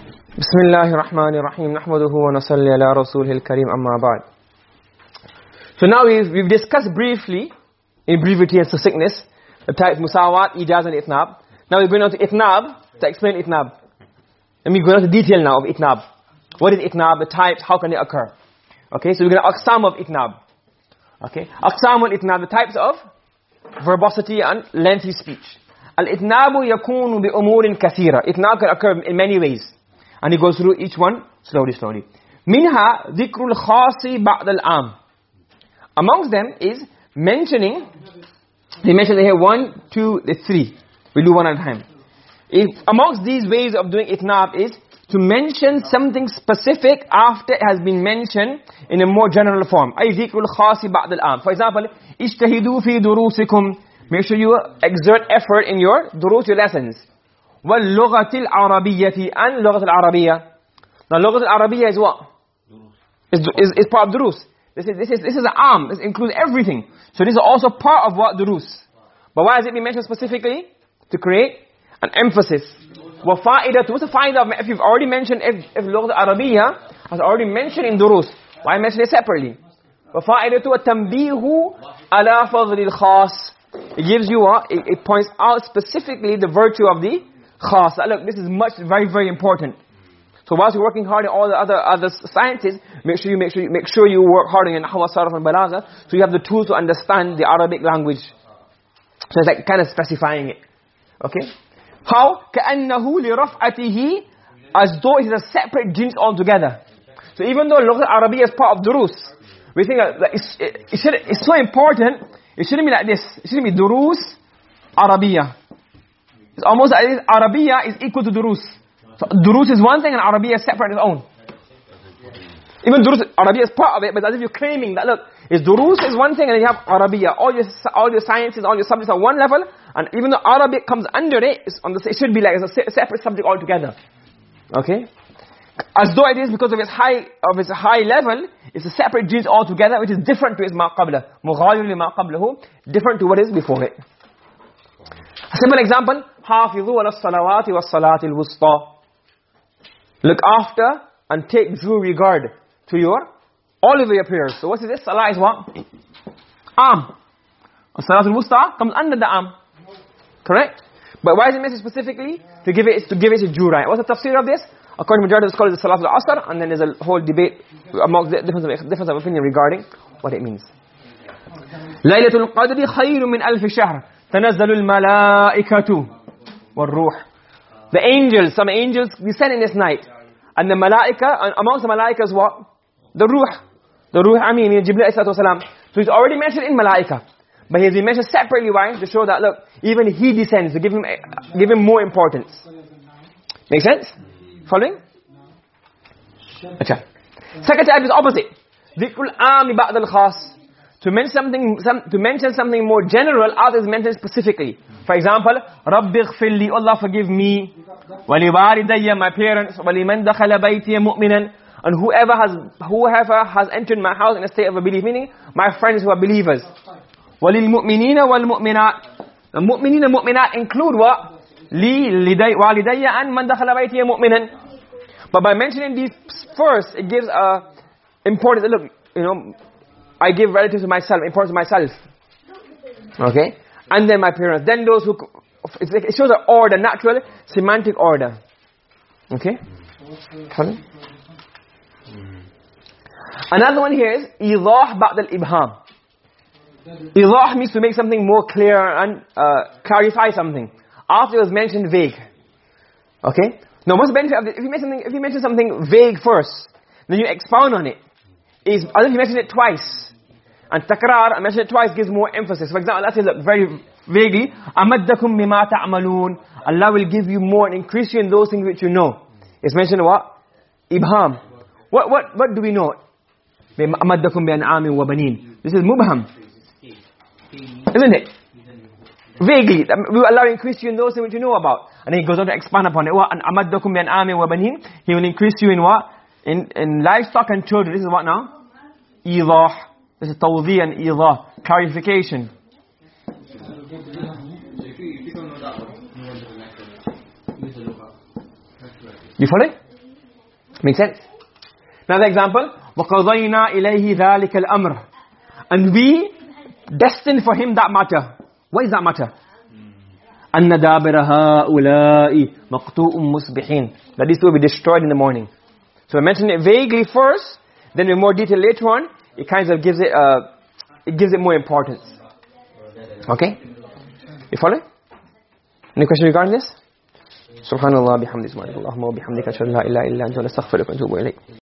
بسم الله الرحمن الرحيم نحمده ونصلي على رسوله الكريم أما بعد So now we've, we've discussed briefly, in brevity and succinctness, the types musawat, ijaz and itnab. Now we're going on to itnab, to explain itnab. Let me go into detail now of itnab. What is itnab, the types, how can they occur? Okay, so we're going to aqsam of itnab. Okay, aqsam of itnab, the types of verbosity and lengthy speech. Al-itnabu yakunu bi umurin kathira. Itnab can occur in many ways. And he goes through each one slowly, slowly. Minha dhikrul khasi ba'd al-am. Amongst them is mentioning, he mentioned here one, two, three. We'll do one at a time. If amongst these ways of doing itnab is to mention something specific after it has been mentioned in a more general form. أي ذكر الخاص بعد الآن. For example, اجتهدوا في دروسكم. Make sure you exert effort in your durus, your lessons. واللغة العربية and لغة العربية. Now لغة العربية is what? Is, is, is part of durus. This is, this is, this is an arm. This includes everything. So this is also part of what durus. But why has it been mentioned specifically? To create an emphasis. وفائدة what's the faida of if you've already mentioned if, if لغة العربية has already mentioned in durus why mention it separately وفائدة التنبيه على فضل الخاص it gives you a, it, it points out specifically the virtue of the khas look this is much very very important so whilst you're working hard in all the other other sciences make sure you make sure you, make sure you work hard in nahwa sarf and balagha so you have the tools to understand the arabic language so it's like kind of specifying it okay how كأنه لرفعته as though it is a separate jins altogether so even though lugha arabiya is part of durus we think that it's, it, it should it's so important it shouldn't be like this it shouldn't be durus arabiya it's almost like this arabiya is equal to durus. So durus is one thing and arabiya is separate its own. Even durus arabiya is part of it but as if you're claiming that look is durus is one thing and you have arabiya all your all your sciences all your subjects are one level and even though arabic comes under it the it should be like a separate subject altogether. Okay? As though it is because of its high of its high level it's a separate jins altogether which is different to its ma qabla. Mughayir different to what is before it. A simple example hafizu ala salawati was salati al-wusta look after and take due regard to your all of your prayers so what is this salah is what am salat al-wusta comes under the am correct but why is it mentioned specifically to give it to give it a due right what's the tafsir of this according to majority of the scholars, Salat al-Asr, and then there's a whole debate among the difference of, difference of opinion regarding what it means. ليلة القدر خير من ألف شهر تنزل الملائكة والروح The angels, some angels descend in this night. And the malaika, and amongst the malaika is what? The ruh. The ruh amin, Jibreel alayhi salam. So it's already mentioned in malaika. But he has been mentioned separately, why? To show that, look, even he descends, to give him, give him more importance. Make sense? Following? Acha. Second type is opposite. Dhikrul aami ba'd al-khas. To mention something some, to mention something more general others is mentioned specifically. For example, ighfir li, Allah forgive me. Walidayya, my parents. Liman dakhala baytiya mu'minan. And whoever has whoever has entered my house in a state of a belief, meaning my friends who are believers. Wa lil mu'minina wal mu'minat. The mu'minina mu'minat include what? Li walidayya and man dakhala baytiya mu'minan. But by mentioning these first, it gives a importance. Look, you know, I give relatives to myself, importance to myself. Okay? And then my parents. Then those who... It shows an order, natural semantic order. Okay? Pardon? Another one here is إِضَاح بَعْدَ الْإِبْهَامِ Idah means to make something more clear and uh, clarify something. After it was mentioned vague. Okay? Now what's the benefit of this? If you, mention something, if you mention something vague first, then you expound on it. Is, unless you mention it twice. And takrar, I mention it twice, gives more emphasis. For example, Allah says, look, very vaguely, أَمَدَّكُمْ بِمَا تَعْمَلُونَ Allah will give you more and increase you in those things which you know. It's mentioned what? Ibham. What, what, what do we know? أَمَدَّكُمْ بِأَنْعَامٍ وَبَنِينَ This is mubham. Isn't it? Vaguely. We will Allah increase you in those things which you know about. And then he goes on to expand upon it. وَأَنْ أَمَدَّكُمْ بِأَنْعَامٍ وَبَنِينَ He will increase you in what? In, in livestock and children. This is what now? إِيضَاح. This is tawdhi and إِيضَاح. Clarification. You follow? Make sense? Another example, وَقَضَيْنَا إِلَيْهِ ذَلِكَ الْأَمْرِ And we destined for him that matter. What is that matter? أَنَّ دَابِرَ هَؤُلَاءِ مَقْتُوءٌ مُصْبِحِينَ That these will be destroyed in the morning. So I mentioned it vaguely first, then in more detail later on, it kind of gives it, uh, it gives it more importance. Okay? You follow? Any question regarding this? سبحان الله بحمده سبحانك اللهم وبحمدك اشهد ان لا اله الا انت نستغفرك ونتوب اليك